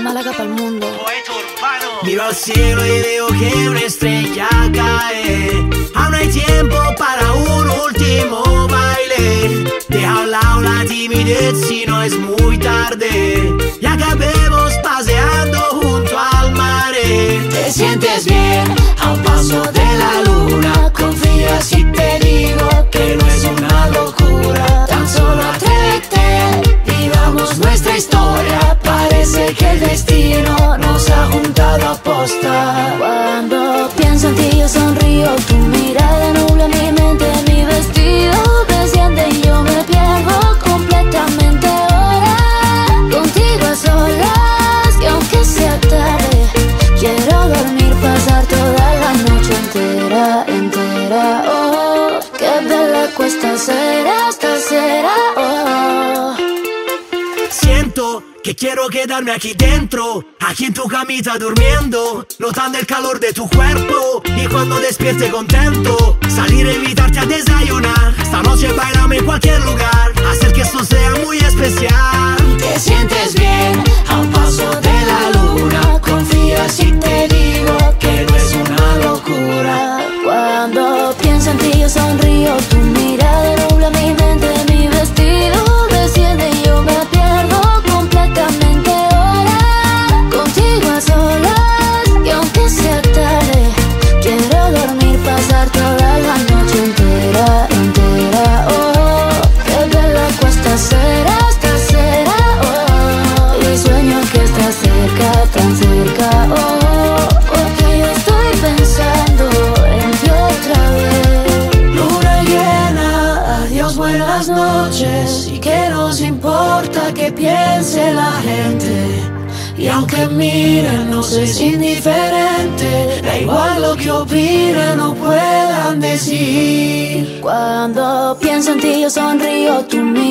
Málaga para el mundo. Miro al cielo y veo que una estrella cae. Aún hay tiempo para un último baile. Deja a un lado la timidez si no es muy tarde. Cuesta ser esta será. Oh. Siento que quiero quedarme aquí dentro, aquí en tu camita durmiendo, notando el calor de tu cuerpo y cuando despierte contento, salir a invitarte a desayunar. Tan cerca. Oh, porque yo estoy pensando en ti otra vez. Luna llena, adiós, buenas noches. Y que nos importa que piense la gente. Y aunque miren, nos es indiferente. Da igual lo que opinen o puedan decir. Cuando pienso en ti yo sonrío, tu mirada